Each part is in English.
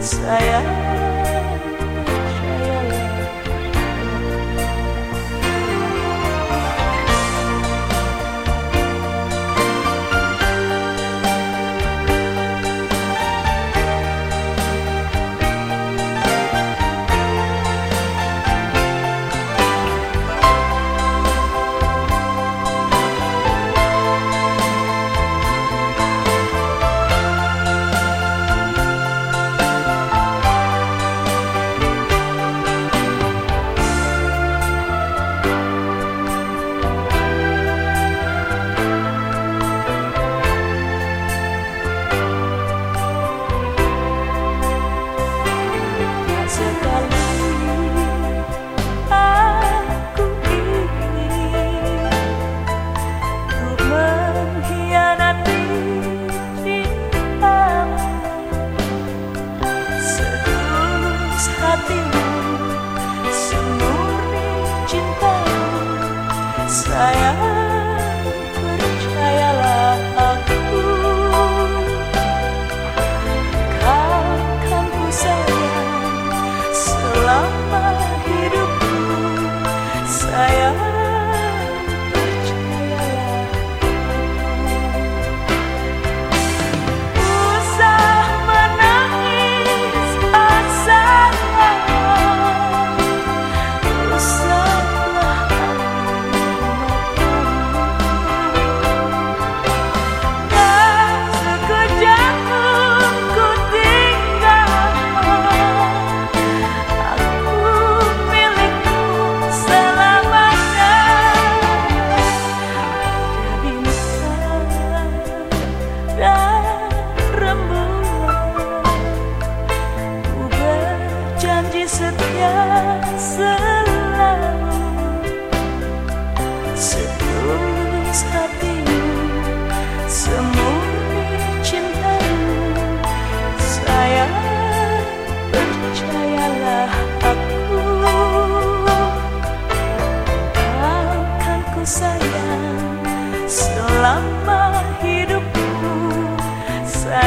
saya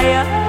fire.